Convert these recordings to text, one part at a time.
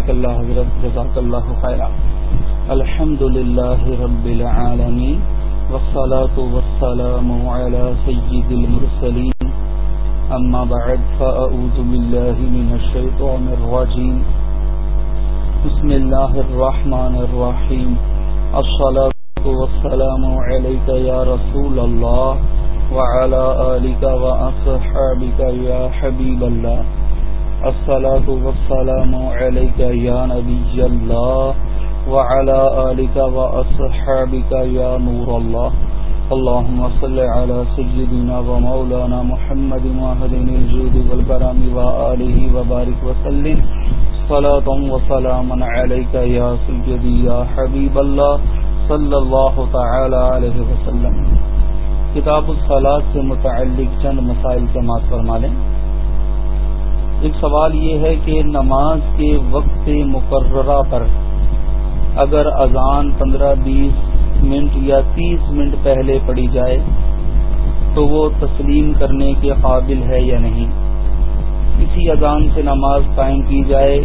جزاک اللہ حضرت، جزاک اللہ خیر الحمد للہ رب العالمین، والصلاة والسلام على سید المرسلین۔ اما بعد فأعوذ باللہ من الشیطان الرجیم۔ بسم اللہ الرحمن الرحیم۔ الصلاة والسلام علیکہ یا رسول اللہ وعلى آلک وأصحابک یا حبیب اللہ۔ الصلاة والسلام عليك يا نبي الله وعلى آلك وأصحابك يا نور الله. اللهم صل على سيدنا ومولانا محمد وهدن الجود والكرم وآله وبارك وسلم. صلاة وسلام عليك يا سيدي يا حبيب الله صلى الله تعالى عليه وسلم. کتاب الصلاة سے متعلق چند مسائل سماعت فرما لیں. ایک سوال یہ ہے کہ نماز کے وقت مقررہ پر اگر اذان پندرہ بیس منٹ یا تیس منٹ پہلے پڑی جائے تو وہ تسلیم کرنے کے قابل ہے یا نہیں؟ کسی اذان سے نماز قائم کی جائے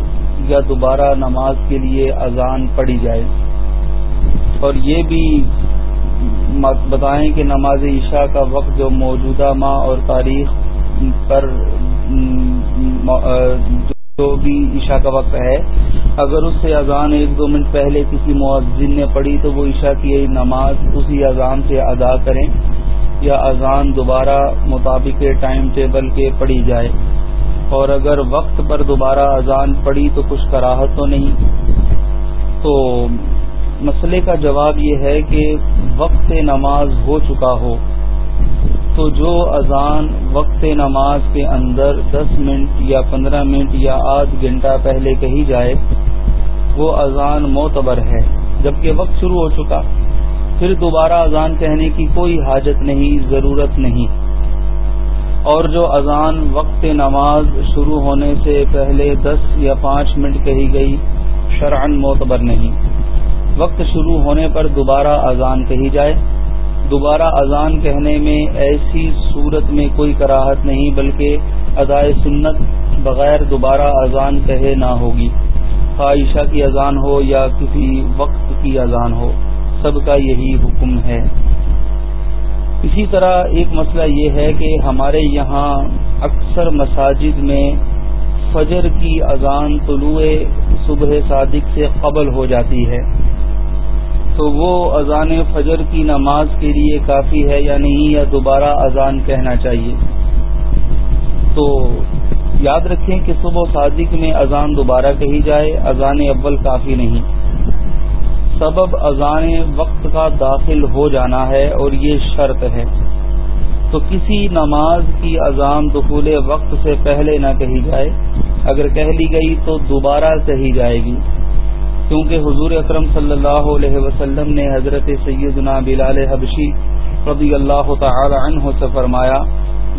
یا دوبارہ نماز کے لیے اذان پڑی جائے۔ اور یہ بھی بتائیں کہ نماز عشاء کا وقت جو موجودہ ماہ اور تاریخ پر جو بھی عشاء کا وقت ہے، اگر اس سے اذان ایک دو منٹ پہلے کسی معذن نے پڑھی تو وہ عشاء کی نماز اسی اذان سے ادا کریں یا اذان دوبارہ مطابق ٹائم ٹیبل کے پڑھی جائے۔ اور اگر وقت پر دوبارہ اذان پڑھی تو کچھ کراہت تو نہیں۔ تو مسئلے کا جواب یہ ہے کہ وقت نماز ہو چکا ہو۔ تو جو اذان وقت نماز کے اندر دس منٹ یا پندرہ منٹ یا آدھ گھنٹہ پہلے کہی جائے، وہ اذان معتبر ہے۔ جبکہ وقت شروع ہو چکا، پھر دوبارہ اذان کہنے کی کوئی حاجت نہیں، ضرورت نہیں۔ اور جو اذان وقت نماز شروع ہونے سے پہلے دس یا پانچ منٹ کہی گئی شرعن معتبر نہیں۔ وقت شروع ہونے پر دوبارہ اذان کہی جائے۔ دوبارہ اذان کہنے میں ایسی صورت میں کوئی کراہت نہیں، بلکہ ادائے سنت بغیر دوبارہ اذان کہے نہ ہوگی۔ خواہشہ کی اذان ہو یا کسی وقت کی اذان ہو، سب کا یہی حکم ہے۔ اسی طرح ایک مسئلہ یہ ہے کہ ہمارے یہاں اکثر مساجد میں فجر کی اذان طلوع صبح صادق سے قبل ہو جاتی ہے۔ تو وہ اذان فجر کی نماز کے لیے کافی ہے یا نہیں یا دوبارہ اذان کہنا چاہیے؟ تو یاد رکھیں کہ صبح صادق میں اذان دوبارہ کہی جائے، اذان اول کافی نہیں۔ سبب اذان وقت کا داخل ہو جانا ہے اور یہ شرط ہے۔ تو کسی نماز کی اذان دخول وقت سے پہلے نہ کہی جائے۔ اگر کہہ لی گئی تو دوبارہ کہی جائے گی۔ کیونکہ حضور اکرم صلی اللہ علیہ وسلم نے حضرت سیدنا بلال حبشی رضی اللہ تعالی عنہ سے فرمایا،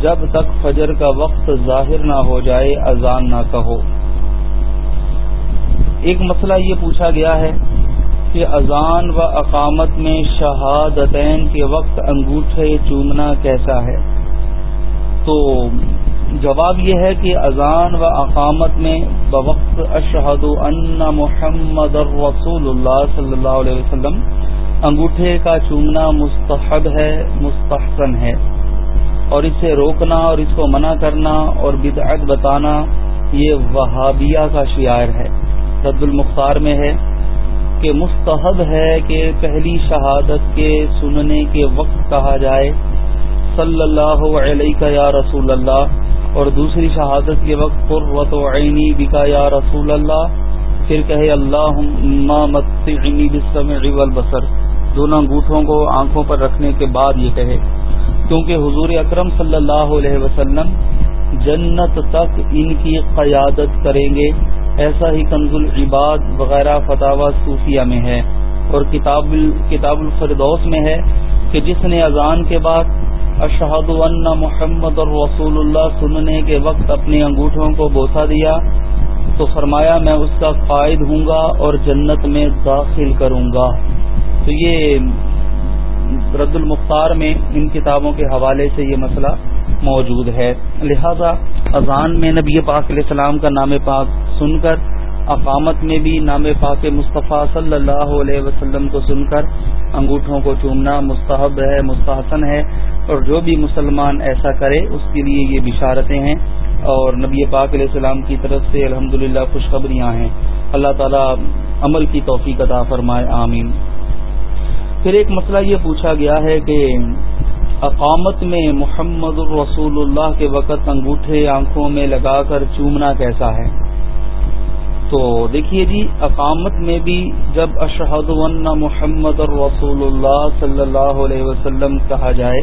جب تک فجر کا وقت ظاہر نہ ہو جائے، اذان نہ کہو۔ ایک مسئلہ یہ پوچھا گیا ہے کہ اذان و اقامت میں شہادتین کے وقت انگوٹھے چومنا کیسا ہے؟ تو جواب یہ ہے کہ اذان و اقامت میں بوقت اشہد ان محمد الرسول اللہ صلی اللہ علیہ وسلم انگوٹھے کا چومنا مستحب ہے، مستحسن ہے۔ اور اسے روکنا اور اس کو منع کرنا اور بدعت بتانا یہ وہابیہ کا شعار ہے۔ رد المختار میں ہے کہ مستحب ہے کہ پہلی شہادت کے سننے کے وقت کہا جائے، صلی اللہ علیہ یا رسول اللہ اور دوسری شہادت کے وقت قرۃ و عینی بکا یا رسول اللہ، پھر کہے اللہ والبصر۔ دونوں انگوٹھوں کو آنکھوں پر رکھنے کے بعد یہ کہے، کیونکہ حضور اکرم صلی اللہ علیہ وسلم جنت تک ان کی قیادت کریں گے، ایسا ہی کنز العباد وغیرہ فتح صوفیہ میں ہے۔ اور کتاب کتاب الفردوس میں ہے کہ جس نے اذان کے بعد اشہد ان محمد اور رسول اللہ سننے کے وقت اپنے انگوٹھوں کو بوسا دیا تو فرمایا میں اس کا قائد ہوں گا اور جنت میں داخل کروں گا۔ تو یہ رد المختار میں ان کتابوں کے حوالے سے یہ مسئلہ موجود ہے۔ لہذا اذان میں نبی پاک علیہ السلام کا نام پاک سن کر اقامت میں بھی نام پاک مصطفیٰ صلی اللہ علیہ وسلم کو سن کر انگوٹھوں کو چومنا مستحب ہے، مستحسن ہے اور جو بھی مسلمان ایسا کرے، اس کے لیے یہ بشارتیں ہیں اور نبی پاک علیہ السلام کی طرف سے الحمد للہ خوشخبریاں ہیں۔ اللہ تعالیٰ عمل کی توفیق عطا فرمائے، آمین۔ پھر ایک مسئلہ یہ پوچھا گیا ہے کہ اقامت میں محمد الرسول اللہ کے وقت انگوٹھے آنکھوں میں لگا کر چومنا کیسا ہے؟ تو دیکھیے جی اقامت میں بھی جب اشہد محمد الرسول اللہ صلی اللہ علیہ وسلم کہا جائے،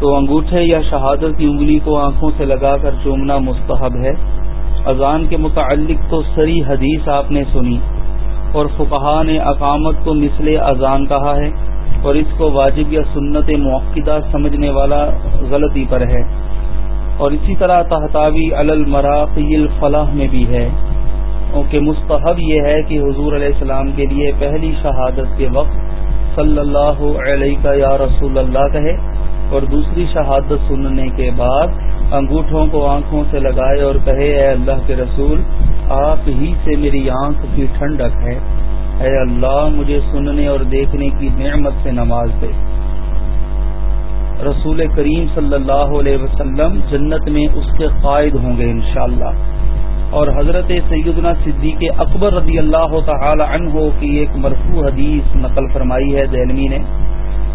تو انگوٹھے یا شہادت کی انگلی کو آنکھوں سے لگا کر چومنا مستحب ہے۔ اذان کے متعلق تو سری حدیث آپ نے سنی، اور فقہ نے اقامت کو مثل اذان کہا ہے، اور اس کو واجب یا سنت موقع سمجھنے والا غلطی پر ہے۔ اور اسی طرح تحتاوی المراقی الفلاح میں بھی ہے۔ کہ مستحب یہ ہے کہ حضور علیہ السلام کے لیے پہلی شہادت کے وقت صلی اللہ علیہ کا یا رسول اللہ کہے اور دوسری شہادت سننے کے بعد انگوٹھوں کو آنکھوں سے لگائے اور کہے، اے اللہ کے رسول، آپ ہی سے میری آنکھ کی ٹھنڈک ہے۔ اے اللہ، مجھے سننے اور دیکھنے کی نعمت سے نماز دے۔ رسول کریم صلی اللہ علیہ وسلم جنت میں اس کے قائد ہوں گے انشاءاللہ۔ اور حضرت سیدنا صدیق اکبر رضی اللہ تعالی عنہ کی ایک مرفوع حدیث نقل فرمائی ہے دہلمی نے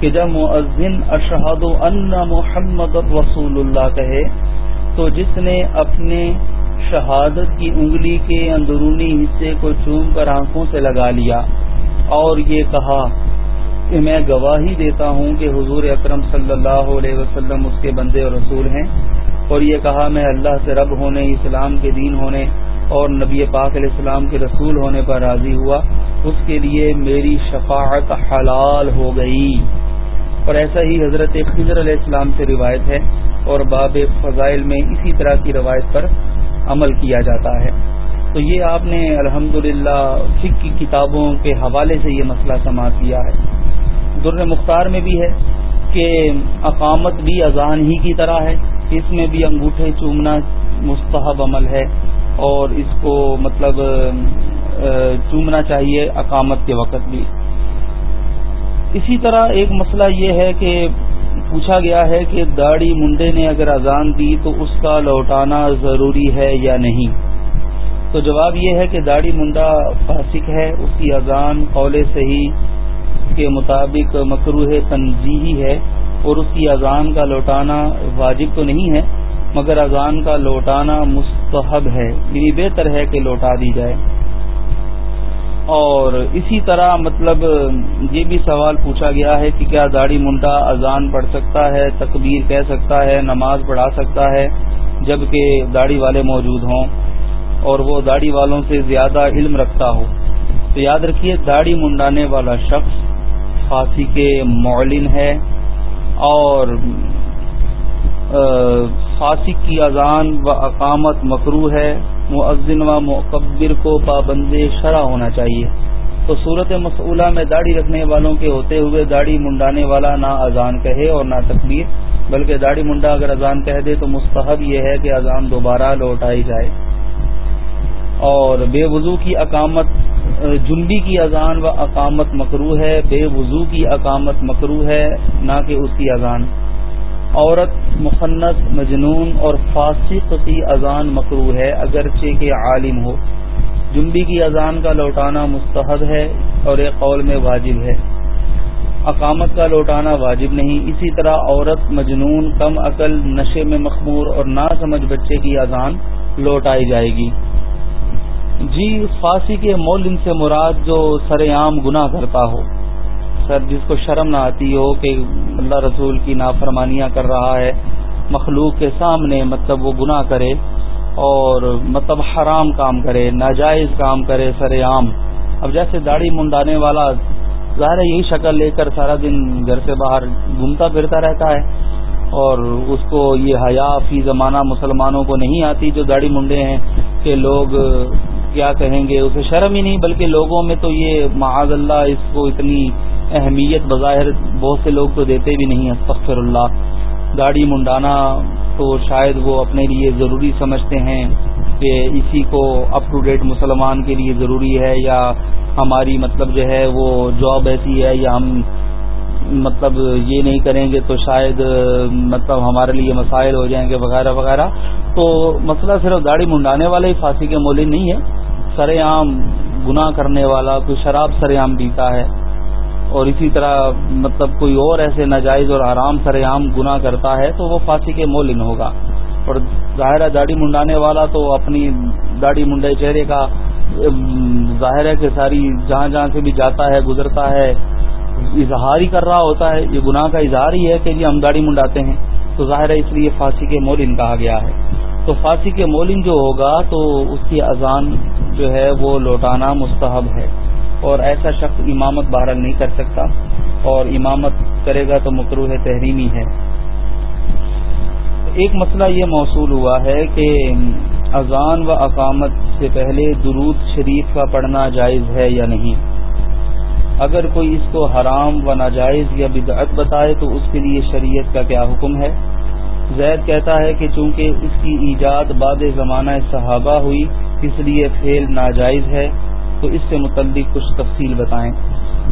کہ جب مؤذن اشہد ان محمد رسول اللہ کہے تو جس نے اپنے شہادت کی انگلی کے اندرونی حصے کو چوم کر آنکھوں سے لگا لیا اور یہ کہا کہ میں گواہی دیتا ہوں کہ حضور اکرم صلی اللہ علیہ وسلم اس کے بندے اور رسول ہیں اور یہ کہا، میں اللہ سے رب ہونے، اسلام کے دین ہونے اور نبی پاک علیہ السلام کے رسول ہونے پر راضی ہوا، اس کے لیے میری شفاعت حلال ہو گئی۔ اور ایسا ہی حضرت خضر علیہ السلام سے روایت ہے اور باب فضائل میں اسی طرح کی روایت پر عمل کیا جاتا ہے۔ تو یہ آپ نے الحمد للہ کی کتابوں کے حوالے سے یہ مسئلہ سماعت کیا ہے۔ در مختار میں بھی ہے کہ اقامت بھی اذان ہی کی طرح ہے۔ اس میں بھی انگوٹھے چومنا مستحب عمل ہے اور اس کو مطلب چومنا چاہیے اقامت کے وقت بھی۔ اسی طرح ایک مسئلہ یہ ہے کہ پوچھا گیا ہے کہ داڑھی منڈے نے اگر اذان دی تو اس کا لوٹانا ضروری ہے یا نہیں؟ تو جواب یہ ہے کہ داڑھی منڈا فاسق ہے، اس کی اذان قول صحیح کے مطابق مکروح تنظیحی ہے۔ اور اس کی اذان کا لوٹانا واجب تو نہیں ہے، مگر اذان کا لوٹانا مستحب ہے۔ یعنی بہتر ہے کہ لوٹا دی جائے۔ اور اسی طرح مطلب یہ بھی سوال پوچھا گیا ہے کہ کیا داڑھی منڈا اذان پڑھ سکتا ہے، تکبیر کہہ سکتا ہے، نماز پڑھا سکتا ہے، جبکہ داڑھی والے موجود ہوں اور وہ داڑھی والوں سے زیادہ علم رکھتا ہو۔ تو یاد رکھیے، داڑھی منڈانے والا شخص فاسی کے معلن ہے۔ اور فاسق کی اذان و اقامت مکرو ہے۔ معذن و مقبر کو پابند شرح ہونا چاہیے۔ تو صورت مسئولہ میں داڑھی رکھنے والوں کے ہوتے ہوئے داڑھی منڈانے والا نہ اذان کہے اور نہ تکبیر، بلکہ داڑھی منڈا اگر اذان کہہ دے تو مستحب یہ ہے کہ اذان دوبارہ لوٹائی جائے۔ اور بے وضو کی اقامت جنبی کی اذان و اقامت مکرو ہے، بے وضو کی اقامت مکرو ہے، نہ کہ اس کی اذان۔ عورت مخنت مجنون اور فاسق کی اذان مکرو ہے، اگرچہ کہ عالم ہو۔ جنبی کی اذان کا لوٹانا مستحد ہے اور ایک قول میں واجب ہے۔ اقامت کا لوٹانا واجب نہیں۔ اسی طرح عورت، مجنون، کم عقل، نشے میں مخمور اور نہ سمجھ بچے کی اذان لوٹائی جائے گی۔ جی فاسی کے مول سے مراد جو سر عام گناہ کرتا ہو۔ سر، جس کو شرم نہ آتی ہو کہ اللہ رسول کی نافرمانیاں کر رہا ہے، مخلوق کے سامنے مطلب وہ گناہ کرے اور مطلب حرام کام کرے، ناجائز کام کرے سر عام اب جیسے داڑھی منڈانے والا ظاہر یہی شکل لے کر سارا دن گھر سے باہر گھومتا پھرتا رہتا ہے اور اس کو یہ حیا فی زمانہ مسلمانوں کو نہیں آتی جو داڑھی منڈے ہیں کہ لوگ کیا کہیں گے؟ اسے شرم ہی نہیں، بلکہ لوگوں میں تو یہ معاذ اللہ اس کو اتنی اہمیت بظاہر بہت سے لوگ تو دیتے بھی نہیں استغفر اللہ۔ داڑھی منڈانا تو شاید وہ اپنے لیے ضروری سمجھتے ہیں کہ اسی کو اپ ٹو ڈیٹ مسلمان کے لیے ضروری ہے یا ہماری مطلب جو ہے وہ جاب ایسی ہے یا ہم مطلب یہ نہیں کریں گے تو شاید مطلب ہمارے لیے مسائل ہو جائیں گے وغیرہ وغیرہ۔ تو مسئلہ صرف داڑھی منڈانے والے ہی پھانسی کے مولین نہیں ہے سر عام گناہ کرنے والا، کوئی شراب سر عام پیتا ہے۔ اور اسی طرح مطلب کوئی اور ایسے ناجائز اور آرام سر عام گناہ کرتا ہے تو وہ پھانسی کے مولن ہوگا۔ اور ظاہر داڑھی منڈانے والا تو اپنی داڑھی منڈے چہرے کا ظاہر ہے کہ ساری جہاں جہاں سے بھی جاتا ہے، گزرتا ہے، اظہار ہی کر رہا ہوتا ہے۔ یہ گناہ کا اظہار ہی ہے کہ جی ہم داڑھی منڈاتے ہیں۔ تو ظاہر ہے اس لیے پھانسی کے مولن کہا گیا ہے۔ تو پھانسی کے مولن جو ہوگا تو اس کی اذان جو ہے وہ لوٹانا مستحب ہے اور ایسا شخص امامت بہرحال نہیں کر سکتا اور امامت کرے گا تو مکروح تحریمی ہے۔ ایک مسئلہ یہ موصول ہوا ہے کہ اذان و اقامت سے پہلے درود شریف کا پڑھنا جائز ہے یا نہیں۔ اگر کوئی اس کو حرام و ناجائز یا بدعت بتائے تو اس کے لیے شریعت کا کیا حکم ہے؟ زید کہتا ہے کہ چونکہ اس کی ایجاد بعد زمانہ صحابہ ہوئی، اس لیے فیل ناجائز ہے، تو اس سے متعلق کچھ تفصیل بتائیں۔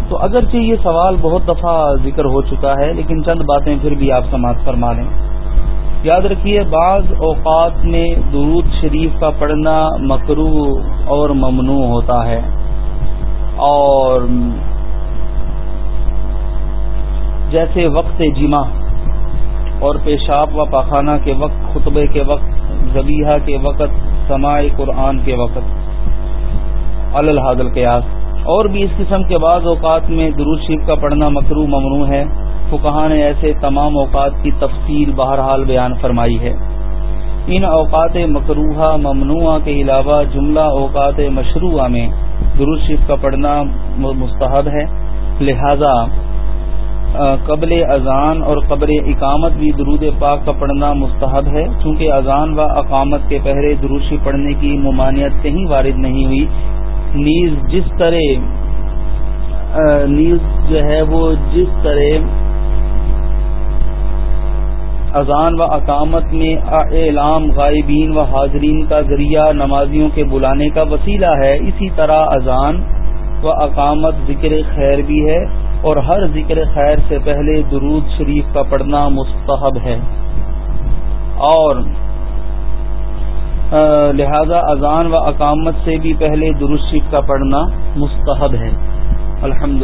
تو اگرچہ یہ سوال بہت دفعہ ذکر ہو چکا ہے، لیکن چند باتیں پھر بھی آپ سماعت فرما لیں۔ یاد رکھیے، بعض اوقات میں درود شریف کا پڑھنا مکرو اور ممنوع ہوتا ہے۔ اور جیسے وقت جمع اور پیشاب و پاخانہ کے وقت، خطبے کے وقت زبیحہ کے وقت، سماع قرآن کے وقت۔ الحاظل قیاس اور بھی اس قسم کے بعض اوقات میں درود شریف کا پڑھنا مکرو ممنوع ہے۔ فکہ نے ایسے تمام اوقات کی تفصیل بہرحال بیان فرمائی ہے۔ ان اوقات مکروحہ ممنوعہ کے علاوہ جملہ اوقات مشروعہ میں درود شریف کا پڑھنا مستحب ہے۔ لہذا قبل اذان اور قبر اقامت بھی درود پاک کا پڑھنا مستحب ہے۔ چونکہ اذان و اقامت کے پہرے دروشی پڑھنے کی ممانعت کہیں وارد نہیں ہوئی۔ نیز جس طرح نیز جو ہے وہ جس طرح اذان و اقامت میں اعلام غائبین و حاضرین کا ذریعہ نمازیوں کے بلانے کا وسیلہ ہے، اسی طرح اذان و اقامت ذکر خیر بھی ہے۔ اور ہر ذکر خیر سے پہلے درود شریف کا پڑھنا مستحب ہے۔ اور لہذا اذان و اقامت سے بھی پہلے درود شریف کا پڑھنا مستحب ہے۔ الحمد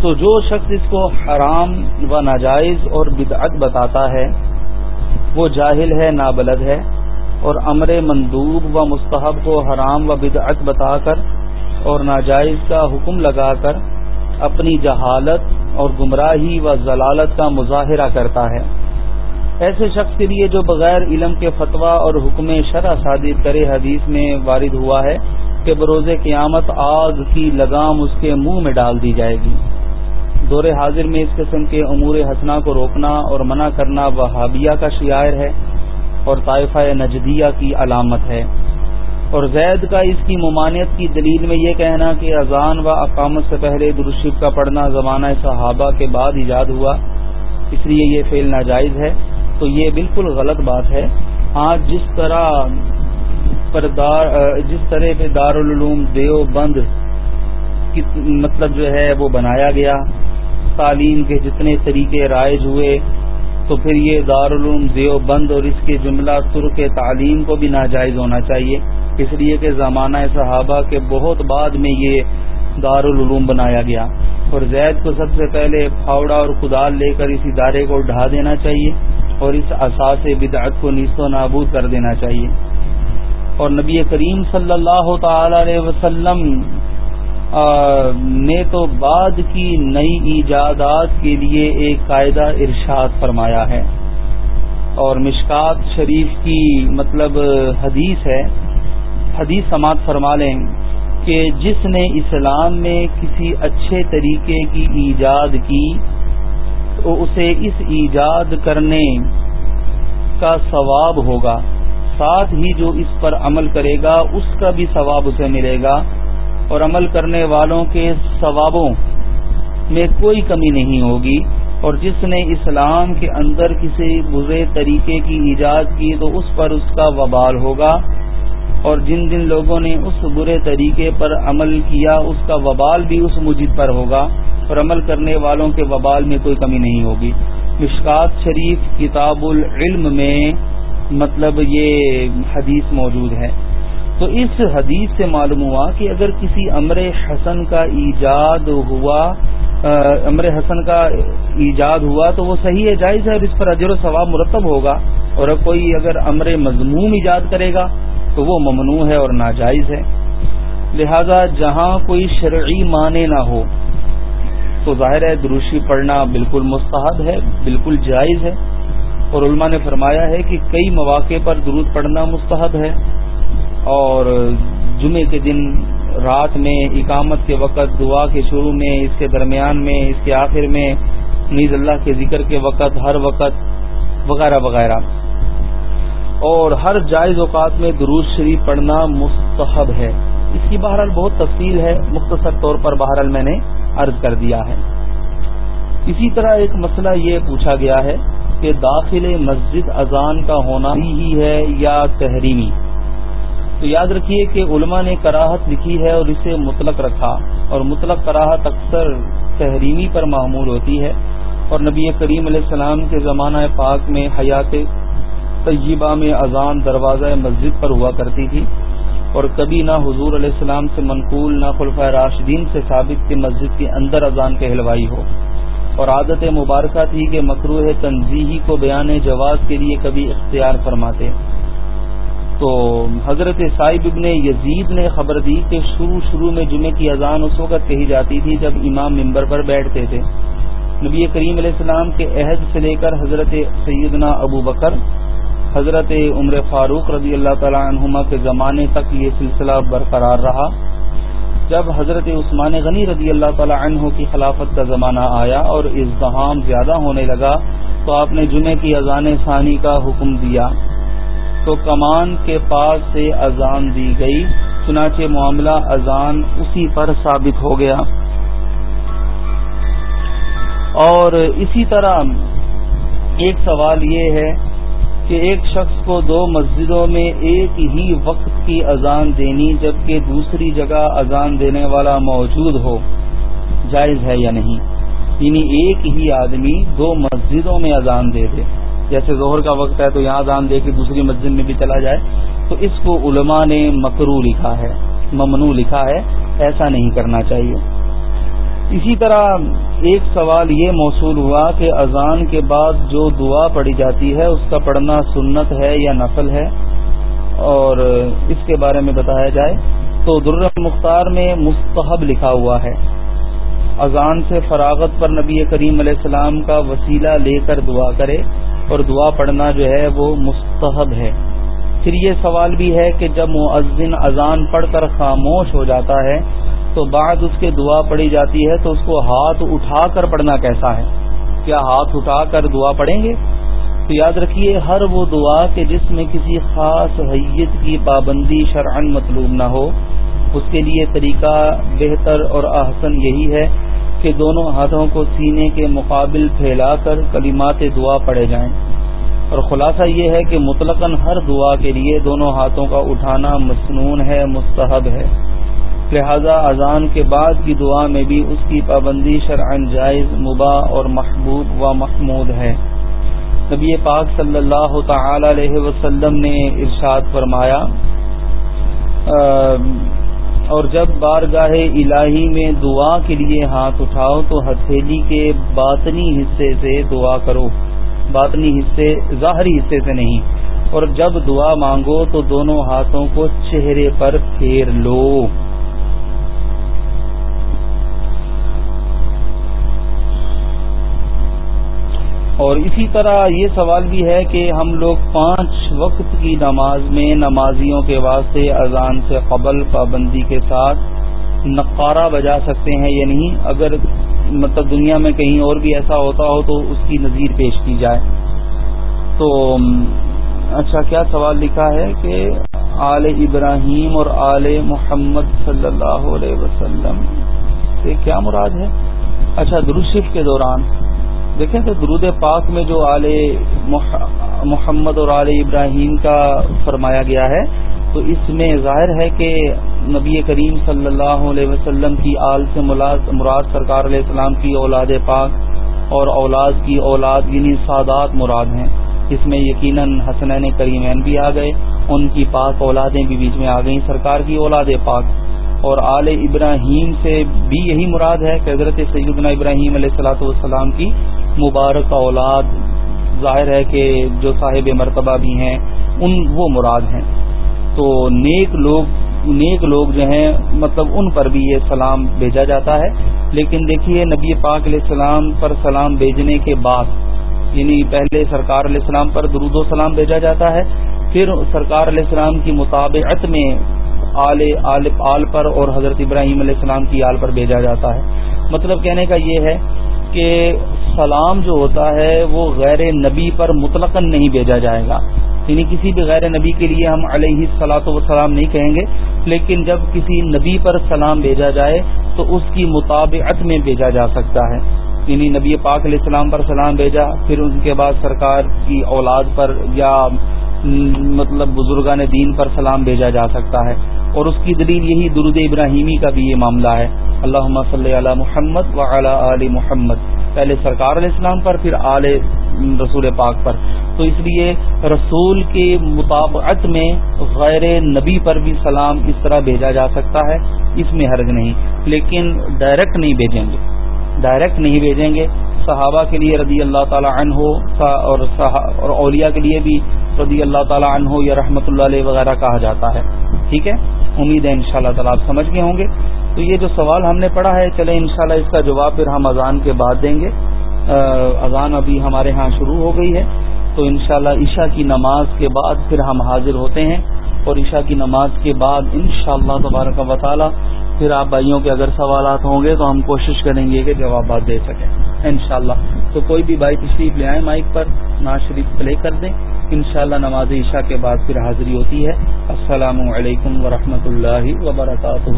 تو جو شخص اس کو حرام و ناجائز اور بدعت بتاتا ہے، وہ جاہل ہے، نابلد ہے اور امر مندوب و مستحب کو حرام و بدعت بتا کر اور ناجائز کا حکم لگا کر اپنی جہالت اور گمراہی و ضلالت کا مظاہرہ کرتا ہے۔ ایسے شخص کے لیے جو بغیر علم کے فتویٰ اور حکم شرح صادر کرے حدیث میں وارد ہوا ہے کہ بروز قیامت آگ کی لگام اس کے منہ میں ڈال دی جائے گی۔ دور حاضر میں اس قسم کے امور حسنا کو روکنا اور منع کرنا وہابیہ کا شعائر ہے اور طائفہ نجدیہ کی علامت ہے۔ اور زید کا اس کی ممانعت کی دلیل میں یہ کہنا کہ اذان و اقامت سے پہلے درشف کا پڑھنا زمانہ صحابہ کے بعد ایجاد ہوا، اس لیے یہ فیل ناجائز ہے۔ تو یہ بالکل غلط بات ہے۔ آج جس طرح پر دار جس طرح پہ دارالعلوم دیو بند مطلب جو ہے وہ بنایا گیا، تعلیم کے جتنے طریقے رائج ہوئے، تو پھر یہ دارالعلوم دیو بند اور اس کے جملہ ترک تعلیم کو بھی ناجائز ہونا چاہیے۔ اس لیے کہ زمانہ صحابہ کے بہت بعد میں یہ دارالعلوم بنایا گیا۔ اور زید کو سب سے پہلے پھاوڑا اور کدال لے کر اس ادارے کو ڈھا دینا چاہیے اور اس اثاث بدعت کو نیست و نابود کر دینا چاہیے۔ اور نبی کریم صلی اللہ تعالی علیہ وسلم نے تو بعد کی نئی ایجادات کے لیے ایک قاعدہ ارشاد فرمایا ہے۔ اور مشکات شریف کی مطلب حدیث ہے حدیث سماعت فرما لیں کہ جس نے اسلام میں کسی اچھے طریقے کی ایجاد کی، تو اسے اس ایجاد کرنے کا ثواب ہوگا۔ ساتھ ہی جو اس پر عمل کرے گا، اس کا بھی ثواب اسے ملے گا۔ اور عمل کرنے والوں کے ثوابوں میں کوئی کمی نہیں ہوگی۔ اور جس نے اسلام کے اندر کسی برے طریقے کی ایجاد کی، تو اس پر اس کا وبال ہوگا۔ اور جن جن لوگوں نے اس برے طریقے پر عمل کیا، اس کا وبال بھی اس مجد پر ہوگا اور عمل کرنے والوں کے وبال میں کوئی کمی نہیں ہوگی۔ مشکات شریف کتاب العلم میں مطلب یہ حدیث موجود ہے۔ تو اس حدیث سے معلوم ہوا کہ اگر کسی امر حسن کا ایجاد ہوا امر حسن کا ایجاد ہوا تو وہ صحیح ہے، جائز ہے اور اس پر اجر و ثواب مرتب ہوگا۔ اور کوئی اگر امر مضموم ایجاد کرے گا تو وہ ممنوع ہے اور ناجائز ہے۔ لہذا جہاں کوئی شرعی معنی نہ ہو، تو ظاہر ہے دروشی پڑھنا بالکل مستحد ہے، بالکل جائز ہے۔ اور علماء نے فرمایا ہے کہ کئی مواقع پر درود پڑھنا مستحب ہے۔ اور جمعے کے دن رات میں اقامت کے وقت، دعا کے شروع میں، اس کے درمیان میں، اس کے آخر میں، نیز اللہ کے ذکر کے وقت، ہر وقت، وغیرہ وغیرہ۔ اور ہر جائز اوقات میں دروز شریف پڑھنا مستحب ہے۔ اس کی بہرحال بہت تفصیل ہے۔ مختصر طور پر بہرحال میں نے عرض کر دیا ہے۔ اسی طرح ایک مسئلہ یہ پوچھا گیا ہے کہ داخل مسجد اذان کا ہونا ہی ہے یا تحریمی؟ تو یاد رکھیے کہ علماء نے کراہت لکھی ہے اور اسے مطلق رکھا۔ اور مطلق کراہت اکثر تحریمی پر معمول ہوتی ہے۔ اور نبی کریم علیہ السلام کے زمانہ پاک میں حیات طیبہ میں اذان دروازہ مسجد پر ہوا کرتی تھی اور کبھی نہ حضور علیہ السلام سے منقول، نہ خلفۂ راشدین سے ثابت کہ مسجد کے اندر اذان کہلوائی ہو۔ اور عادت مبارکہ تھی کہ مکروح تنظیحی کو بیان جواز کے لیے کبھی اختیار فرماتے۔ تو حضرت صاحب ابن یزید نے خبر دی کہ شروع شروع میں جمعے کی اذان اس وقت کہی جاتی تھی جب امام ممبر پر بیٹھتے تھے۔ نبی کریم علیہ السلام کے عہد سے لے کر حضرت سیدنا ابو بکر حضرت عمر فاروق رضی اللہ تعالی عنہما کے زمانے تک یہ سلسلہ برقرار رہا۔ جب حضرت عثمان غنی رضی اللہ تعالی عنہ کی خلافت کا زمانہ آیا اور ازدحام زیادہ ہونے لگا، تو آپ نے جمعے کی اذان ثانی کا حکم دیا۔ تو کمان کے پاس سے اذان دی گئی، چنانچہ معاملہ اذان اسی پر ثابت ہو گیا۔ اور اسی طرح ایک سوال یہ ہے کہ ایک شخص کو دو مسجدوں میں ایک ہی وقت کی اذان دینی جبکہ دوسری جگہ اذان دینے والا موجود ہو، جائز ہے یا نہیں؟ یعنی ایک ہی آدمی دو مسجدوں میں اذان دے دے۔ جیسے ظہر کا وقت ہے تو یہاں دان دے کے دوسری مسجد میں بھی چلا جائے۔ تو اس کو علماء نے مکرو لکھا ہے، ممنوع لکھا ہے، ایسا نہیں کرنا چاہیے۔ اسی طرح ایک سوال یہ موصول ہوا کہ اذان کے بعد جو دعا پڑھی جاتی ہے، اس کا پڑھنا سنت ہے یا نفل ہے؟ اور اس کے بارے میں بتایا جائے تو در مختار میں مستحب لکھا ہوا ہے۔ اذان سے فراغت پر نبی کریم علیہ السلام کا وسیلہ لے کر دعا کرے اور دعا پڑھنا جو ہے وہ مستحب ہے۔ پھر یہ سوال بھی ہے کہ جب مؤذن اذان پڑھ کر خاموش ہو جاتا ہے تو بعد اس کے دعا پڑھی جاتی ہے تو اس کو ہاتھ اٹھا کر پڑھنا کیسا ہے؟ کیا ہاتھ اٹھا کر دعا پڑھیں گے؟ تو یاد رکھیے، ہر وہ دعا کہ جس میں کسی خاص حیت کی پابندی شرعن مطلوب نہ ہو، اس کے لیے طریقہ بہتر اور احسن یہی ہے کہ دونوں ہاتھوں کو سینے کے مقابل پھیلا کر کلمات دعا پڑے جائیں۔ اور خلاصہ یہ ہے کہ مطلق ہر دعا کے لیے دونوں ہاتھوں کا اٹھانا مصنون ہے، مستحب ہے۔ لہذا اذان کے بعد کی دعا میں بھی اس کی پابندی شرعن جائز، مباح اور محبوب و محمود ہے۔ نبی پاک صلی اللہ تعالی علیہ وسلم نے ارشاد فرمایا اور جب بارگاہ الہی میں دعا کے لیے ہاتھ اٹھاؤ تو ہتھیلی کے باطنی حصے سے دعا کرو۔ باطنی حصے، ظاہری حصے سے نہیں۔ اور جب دعا مانگو تو دونوں ہاتھوں کو چہرے پر پھیر لو۔ اور اسی طرح یہ سوال بھی ہے کہ ہم لوگ پانچ وقت کی نماز میں نمازیوں کے واسطے اذان سے قبل پابندی کے ساتھ نقارہ بجا سکتے ہیں یا نہیں؟ اگر مطلب دنیا میں کہیں اور بھی ایسا ہوتا ہو تو اس کی نظیر پیش کی جائے۔ تو اچھا کیا سوال لکھا ہے کہ آل ابراہیم اور آل محمد صلی اللہ علیہ وسلم سے کیا مراد ہے؟ اچھا درشف کے دوران۔ دیکھیں تو درود پاک میں جو آل محمد اور آل ابراہیم کا فرمایا گیا ہے، تو اس میں ظاہر ہے کہ نبی کریم صلی اللہ علیہ وسلم کی آل سے مراد سرکار علیہ السلام کی اولاد پاک اور اولاد کی اولاد یعنی سادات مراد ہیں۔ اس میں یقیناً حسنین کریمین بھی آ گئے، ان کی پاک اولادیں بھی بیچ میں آ گئیں سرکار کی اولاد پاک۔ اور آل ابراہیم سے بھی یہی مراد ہے کہ حضرت سیدنا ابراہیم علیہ السلاۃ والسلام کی مبارک اولاد ظاہر ہے کہ جو صاحب مرتبہ بھی ہیں، ان وہ مراد ہیں۔ تو نیک لوگ نیک لوگ جو ہیں مطلب ان پر بھی یہ سلام بھیجا جاتا ہے۔ لیکن دیکھیے، نبی پاک علیہ السلام پر سلام بھیجنے کے بعد یعنی پہلے سرکار علیہ السلام پر درود و سلام بھیجا جاتا ہے، پھر سرکار علیہ السلام کی مطابعت میں آل آل آل پر اور حضرت ابراہیم علیہ السلام کی آل پر بھیجا جاتا ہے۔ مطلب کہنے کا یہ ہے کہ سلام جو ہوتا ہے وہ غیر نبی پر مطلق نہیں بھیجا جائے گا۔ یعنی کسی بھی غیر نبی کے لیے ہم علیہ سلاۃ وسلام نہیں کہیں گے، لیکن جب کسی نبی پر سلام بھیجا جائے تو اس کی مطابعت میں بھیجا جا سکتا ہے۔ یعنی نبی پاک علیہ السلام پر سلام بھیجا، پھر ان کے بعد سرکار کی اولاد پر یا مطلب بزرگان دین پر سلام بھیجا جا سکتا ہے۔ اور اس کی دلیل یہی درود ابراہیمی کا بھی یہ معاملہ ہے۔ اللہ صلی علی محمد و علی محمد۔ پہلے سرکار علیہ السلام پر، پھر آل رسول پاک پر۔ تو اس لیے رسول کے مطابعت میں غیر نبی پر بھی سلام اس طرح بھیجا جا سکتا ہے، اس میں حرج نہیں۔ لیکن ڈائریکٹ نہیں بھیجیں گے۔ ڈائریکٹ نہیں بھیجیں گے۔ صحابہ کے لیے رضی اللہ تعالیٰ عنہ اور اور اولیاء کے لیے بھی رضی اللہ تعالیٰ عنہ یا رحمۃ اللہ علیہ وغیرہ کہا جاتا ہے۔ ٹھیک ہے؟ امید ہے انشاءاللہ شاء تعالیٰ آپ سمجھ گئے ہوں گے۔ تو یہ جو سوال ہم نے پڑھا ہے چلے انشاءاللہ اس کا جواب پھر ہم اذان کے بعد دیں گے۔ اذان ابھی ہمارے ہاں شروع ہو گئی ہے۔ تو انشاءاللہ عشاء کی نماز کے بعد پھر ہم حاضر ہوتے ہیں۔ اور عشاء کی نماز کے بعد انشاءاللہ شاء اللہ تبارک و تعالیٰ پھر آپ بھائیوں کے اگر سوالات ہوں گے تو ہم کوشش کریں گے کہ جوابات دے سکیں۔ انشاءاللہ تو کوئی بھی بھائی تشریف لے آئے مائک پر ناز شریف پلے کر دیں۔ انشاءاللہ نماز عشاء کے بعد پھر حاضری ہوتی ہے۔ السلام علیکم ورحمۃ اللہ وبرکاتہ